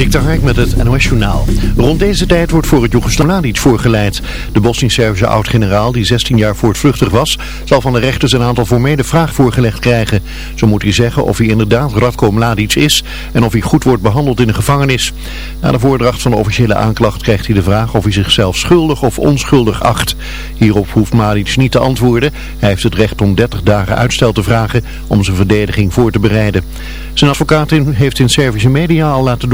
Dik Hark met het NOS Journaal. Rond deze tijd wordt voor het Joegoslavië voorgeleid. De Bosnisch-Servische oud-generaal, die 16 jaar voortvluchtig was, zal van de rechters een aantal formele vragen voorgelegd krijgen. Zo moet hij zeggen of hij inderdaad Radko Mladic is en of hij goed wordt behandeld in de gevangenis. Na de voordracht van de officiële aanklacht krijgt hij de vraag of hij zichzelf schuldig of onschuldig acht. Hierop hoeft Mladic niet te antwoorden. Hij heeft het recht om 30 dagen uitstel te vragen om zijn verdediging voor te bereiden. Zijn advocaat heeft in Servische media al laten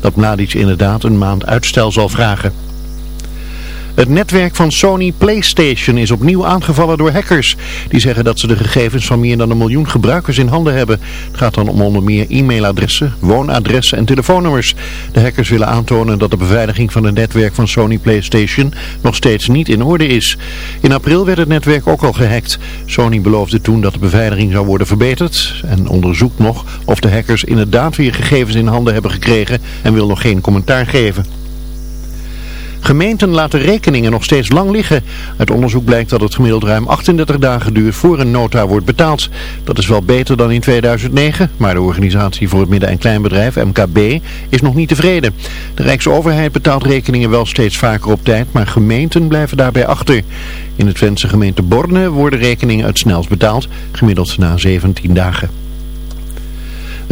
dat Mladic inderdaad een maand uitstel zal vragen. Het netwerk van Sony PlayStation is opnieuw aangevallen door hackers. Die zeggen dat ze de gegevens van meer dan een miljoen gebruikers in handen hebben. Het gaat dan om onder meer e-mailadressen, woonadressen en telefoonnummers. De hackers willen aantonen dat de beveiliging van het netwerk van Sony PlayStation nog steeds niet in orde is. In april werd het netwerk ook al gehackt. Sony beloofde toen dat de beveiliging zou worden verbeterd. En onderzoekt nog of de hackers inderdaad weer gegevens in handen hebben gekregen en wil nog geen commentaar geven. Gemeenten laten rekeningen nog steeds lang liggen. Uit onderzoek blijkt dat het gemiddeld ruim 38 dagen duurt voor een nota wordt betaald. Dat is wel beter dan in 2009, maar de organisatie voor het midden- en kleinbedrijf, MKB, is nog niet tevreden. De Rijksoverheid betaalt rekeningen wel steeds vaker op tijd, maar gemeenten blijven daarbij achter. In het Twentse gemeente Borne worden rekeningen het snelst betaald, gemiddeld na 17 dagen.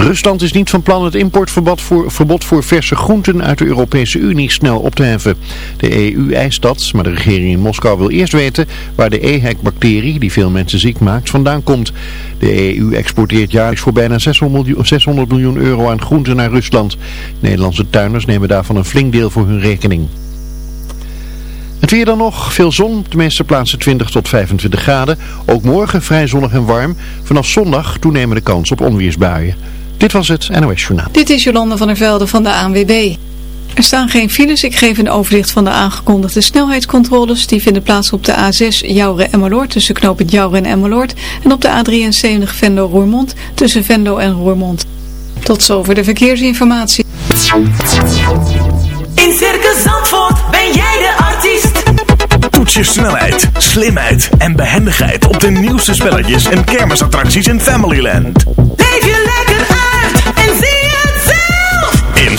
Rusland is niet van plan het importverbod voor, verbod voor verse groenten uit de Europese Unie snel op te heffen. De EU eist dat, maar de regering in Moskou wil eerst weten waar de EHEC-bacterie, die veel mensen ziek maakt, vandaan komt. De EU exporteert jaarlijks voor bijna 600 miljoen, 600 miljoen euro aan groenten naar Rusland. Nederlandse tuinders nemen daarvan een flink deel voor hun rekening. Het weer dan nog, veel zon, op de meeste plaatsen 20 tot 25 graden. Ook morgen vrij zonnig en warm. Vanaf zondag toenemende kans op onweersbuien. Dit was het NOS Journaal. Dit is Jolande van der Velde van de ANWB. Er staan geen files. Ik geef een overzicht van de aangekondigde snelheidscontroles. Die vinden plaats op de A6 Jouren Emmeloord tussen knooppunt Jouren en Emmeloord. En op de A73 Vendo-Roermond tussen Vendo en Roermond. Tot zover de verkeersinformatie. In Circus Zandvoort ben jij de artiest. Toets je snelheid, slimheid en behendigheid op de nieuwste spelletjes en kermisattracties in Familyland. Leef je lekker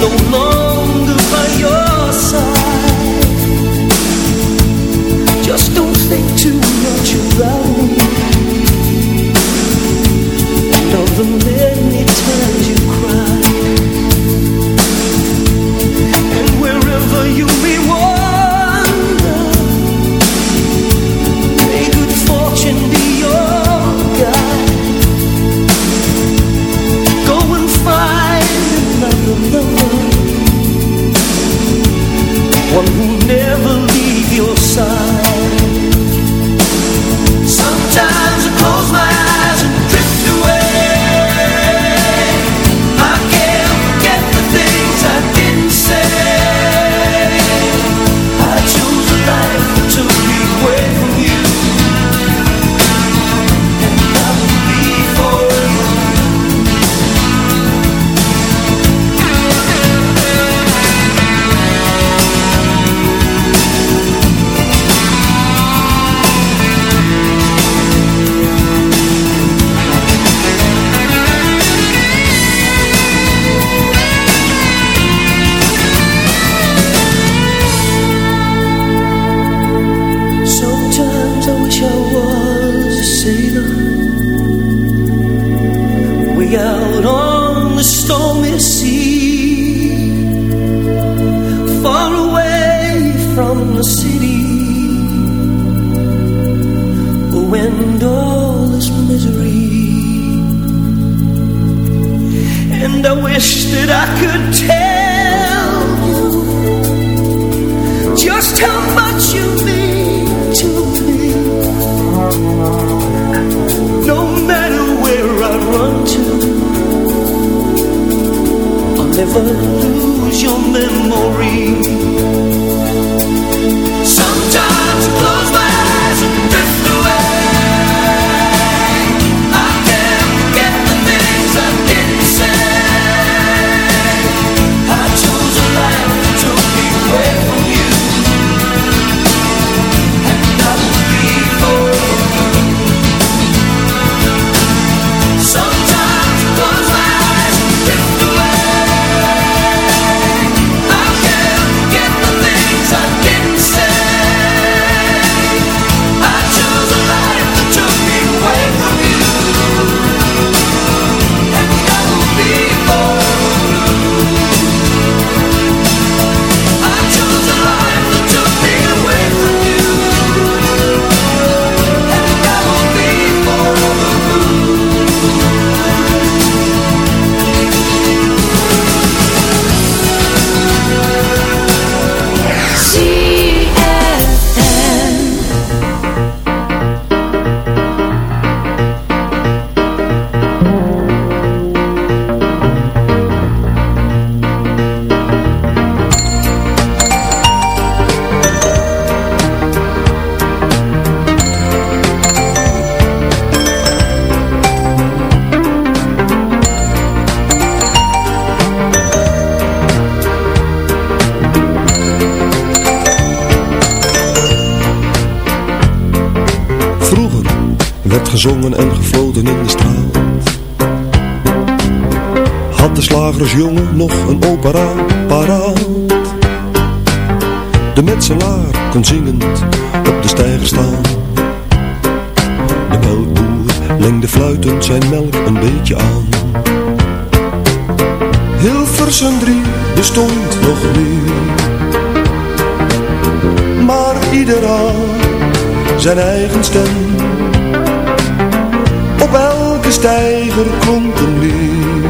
Đồng. Had de slagersjongen nog een opera paraat. De metselaar kon zingend op de steiger staan. De melkboer lengde fluitend zijn melk een beetje aan. Hilversum drie bestond nog niet. Maar ieder had zijn eigen stem. Op elke steiger klonk een lied.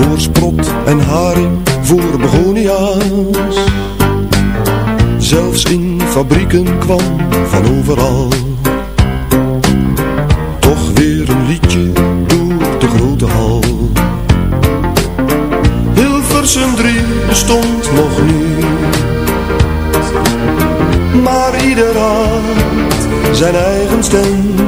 Voor sprot en haring, voor begonia's. Zelfs in fabrieken kwam van overal. Toch weer een liedje door de grote hal. Hilversum 3 bestond nog niet. Maar ieder had zijn eigen stem.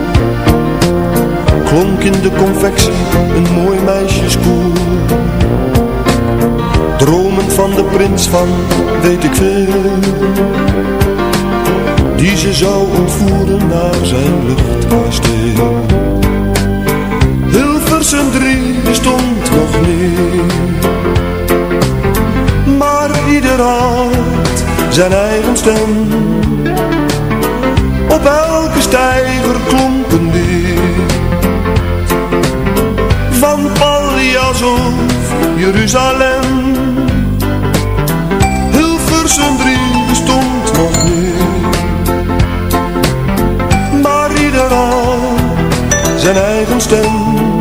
Klonk in de confectie een mooi meisjeskoer Dromend van de prins van weet ik veel Die ze zou ontvoeren naar zijn luchtkasteel. Hilversum 3 bestond nog niet Maar ieder had zijn eigen stem. Op elke stijger klonk Paljas of Jeruzalem. Hilversum 3 bestond nog niet. Maar ieder had zijn eigen stem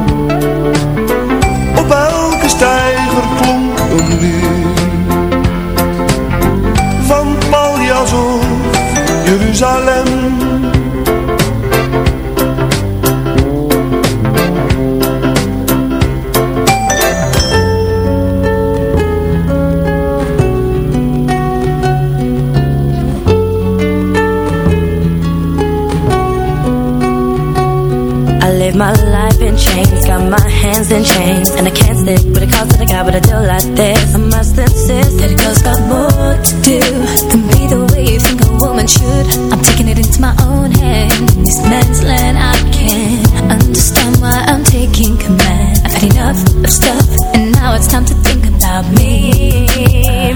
hands in chains. And I can't stick with a cause to the guy with a deal like this. I must insist that a girl's got more to do Than be the way you think a woman should. I'm taking it into my own hand. In this man's land I can't understand why I'm taking command. I've had enough of stuff And now it's time to think about me,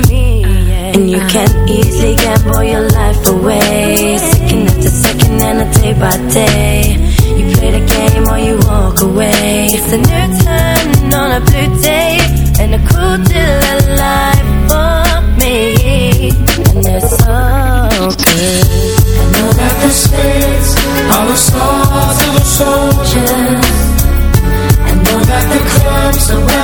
me yeah. And you can easily gamble your life away. Second after second and a day by day. You play the game or you walk away. It's a new a blue day and a cool of life for me. And it's so good. I know that the spirits are the swords of the soldiers. I know that the clubs are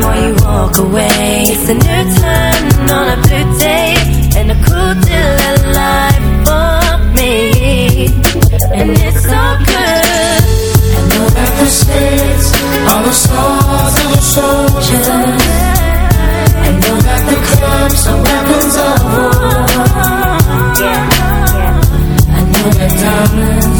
time or you walk away. It's a new turn on a blue day and a cool deal of life for me. And it's so good. I know that the states are the stars of the soldiers. I know that the clubs are weapons of war. I know that diamonds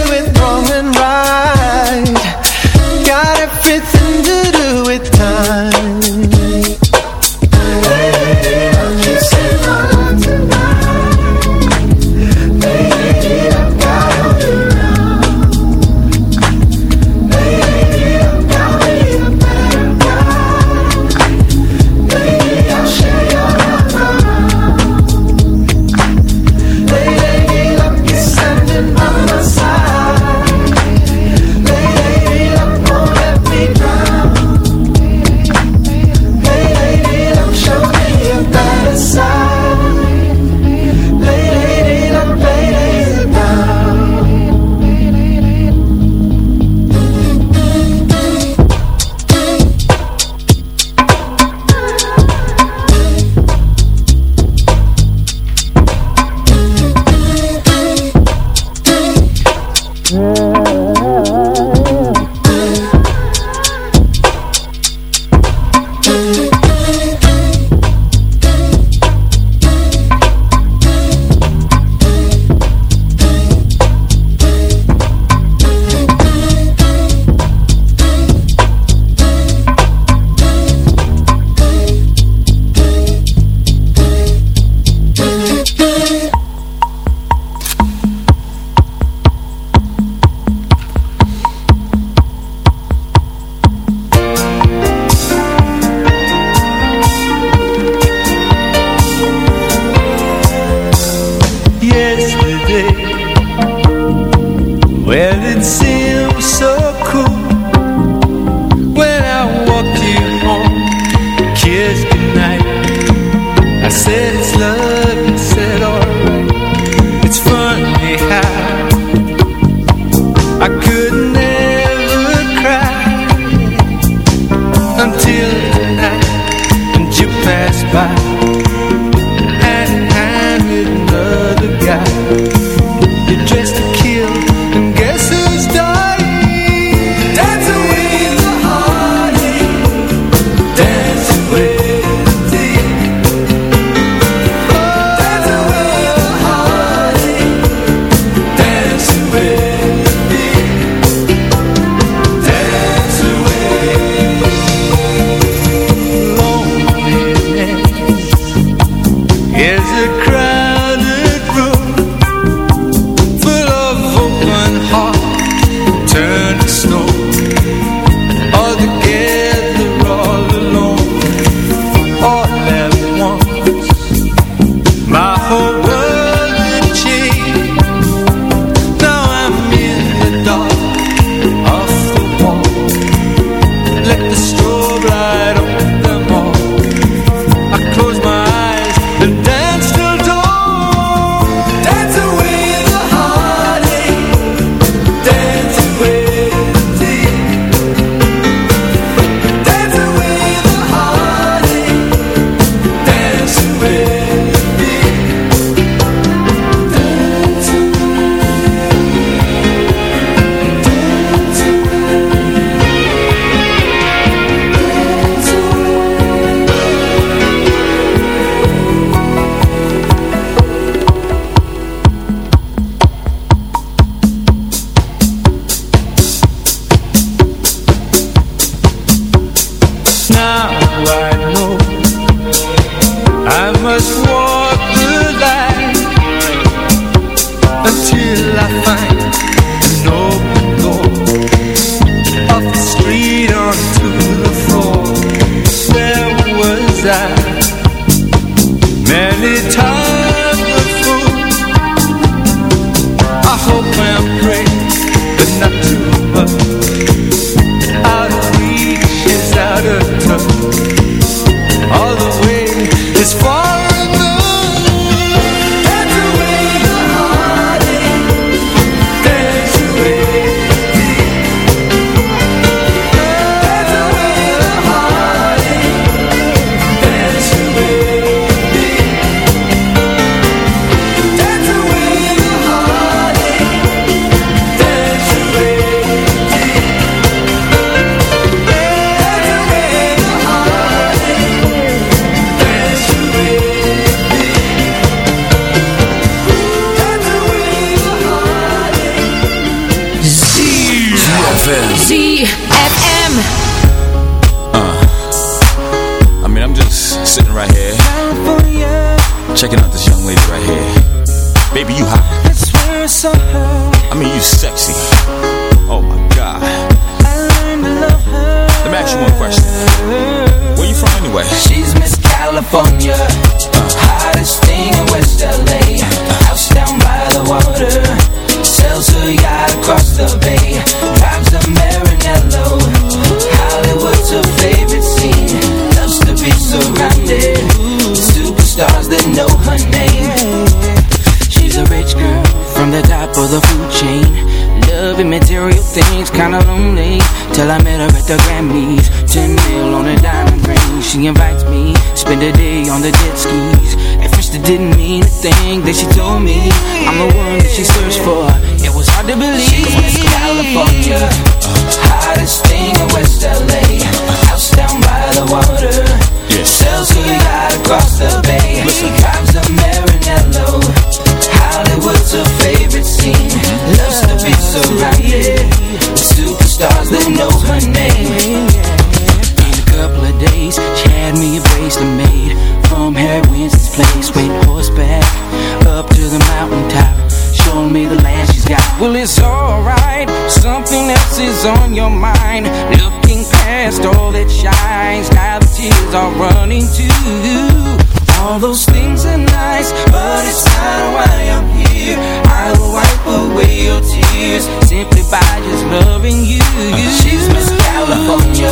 Baby, you hot. I mean, you sexy. Oh my God. Let me ask you one question. Where you from anyway? She's Miss California, things, kinda lonely. Till I met her at the Grammys. 10 mil on a diamond ring. She invites me, spend a day on the jet skis. At first it didn't mean a thing that she told me. I'm the one that she searched for. It was hard to believe. Miss California, uh, hottest thing in West LA. House down by the water. Sells her yacht across the bay. Drives a Maranello. Hollywood's her favorite superstars that know her name. In a couple of days, she had me a bracelet made from Harry Winston's place. Went horseback up to the showing me the land she's got. Well, it's alright, something else is on your mind. Looking past all that shines, now the tears are running too. All those things are nice, but it's not why I'm here. I will wipe away your tears simply by just loving you. She's Miss California,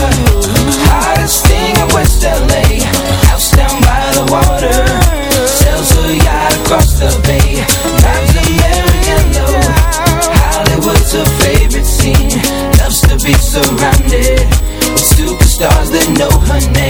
hottest thing in West LA. House down by the water, sells her yacht across the bay. Drives a Maranello, Hollywood's her favorite scene. Loves to be surrounded with superstars that know her name.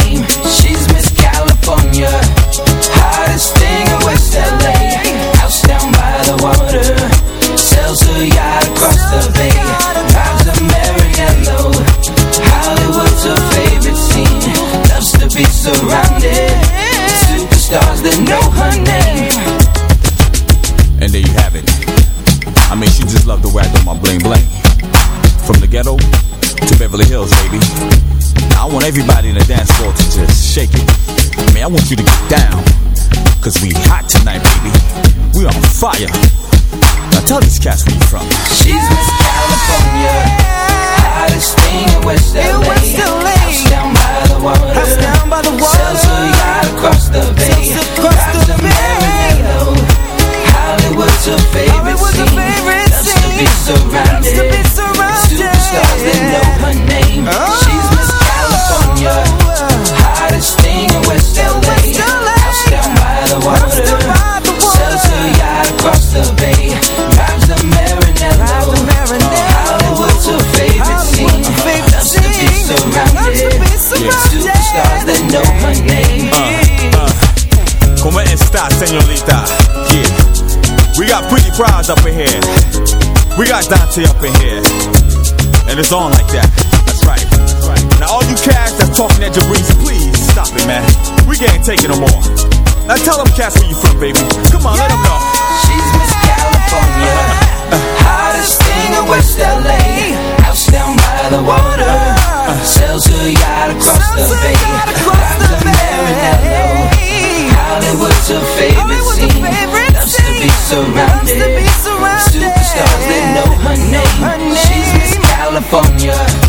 Want you to get down. Cause we hot tonight, baby. We on fire. Now tell these cats where you from. She's Miss California, hottest thing in West LA. House down by the water, sells her yacht across the bay. Drives a the yacht across the bay. Drives a favorite scene. That know name. Como esta, señorita? Yeah. We got pretty crowds up in here. We got Dante up in here. And it's on like that. That's right. Now all you cats that's talking at Jabrizi, please stop it, man. We can't take it no more. Now tell them cats where you from, baby. Come on, yeah. let them know. She's Miss California. Uh, hottest thing in West LA. House down by the water. Uh, sells her yacht across Sells the bay. Across the bay. Hollywood's her favorite scene. Loves to be surrounded. Superstars, they know her name. She's Miss California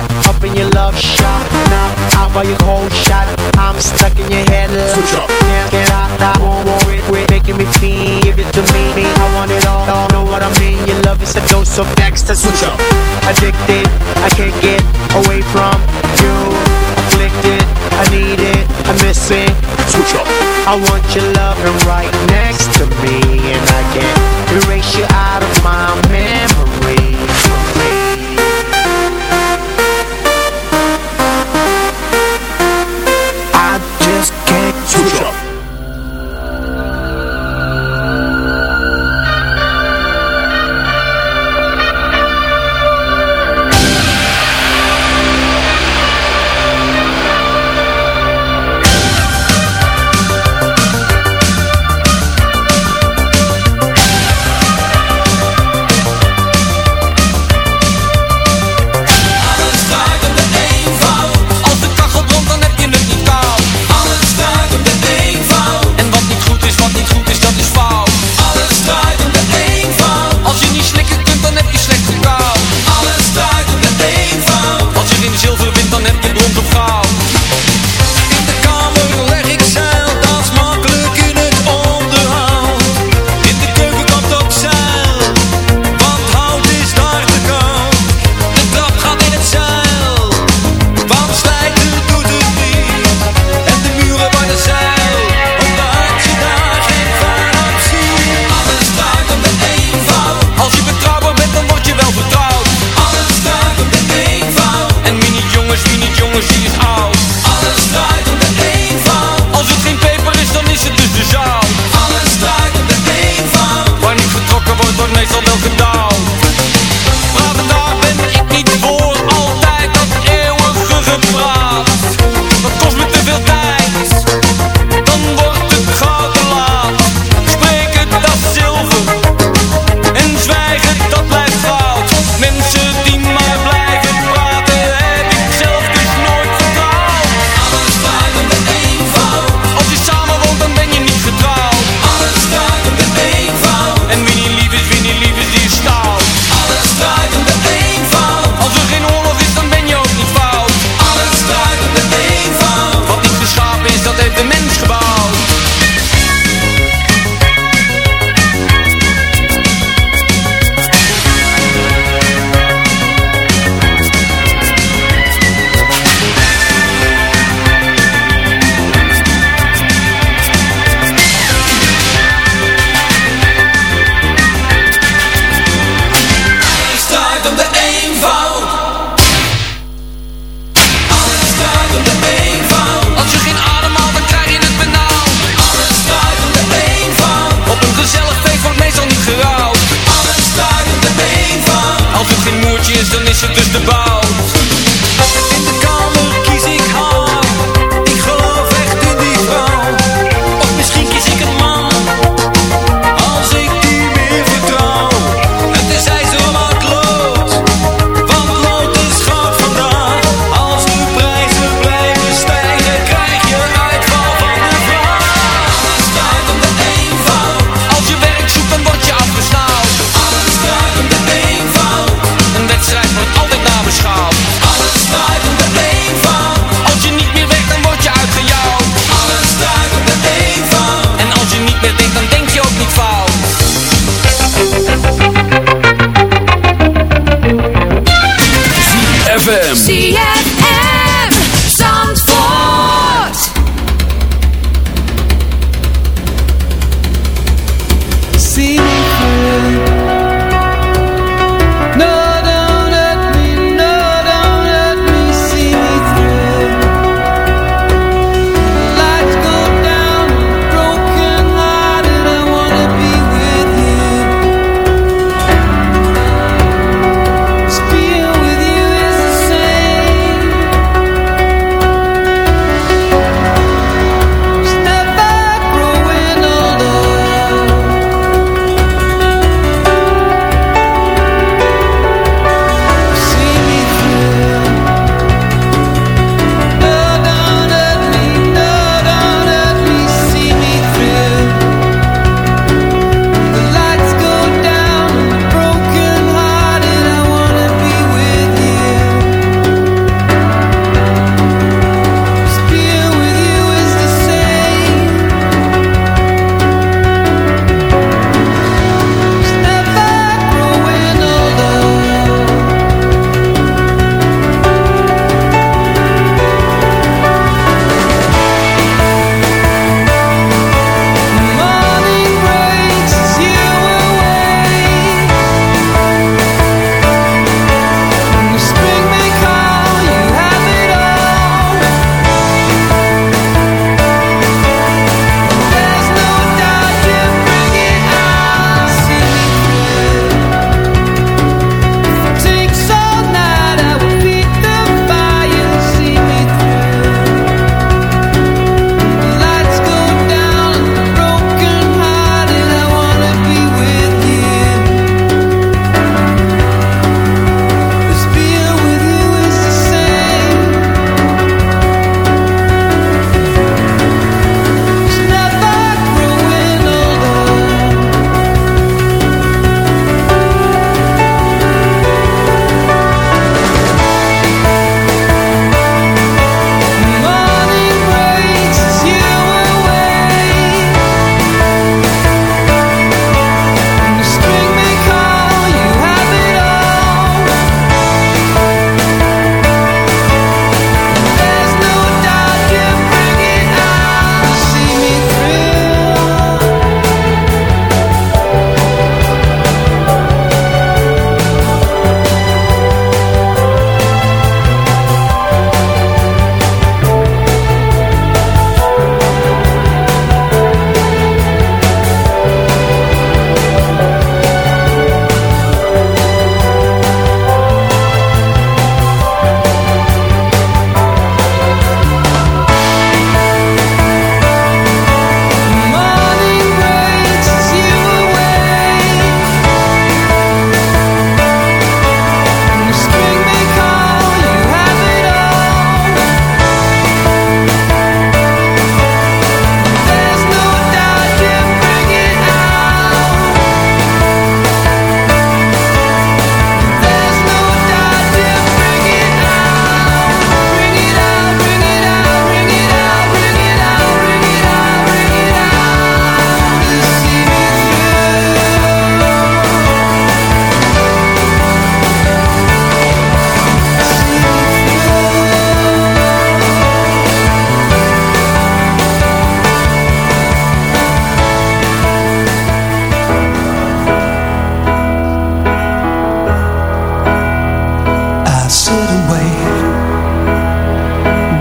up in your love shot. Now out by your cold shot. I'm stuck in your head. Switch up. Now get out. I won't worry. Quit making me feel. Give it to me. me. I want it all. all. Know what I mean? Your love is a dose of extra. Switch up. Addicted. I can't get away from you. Afflicted. I need it. I miss it. Switch up. I want your love and right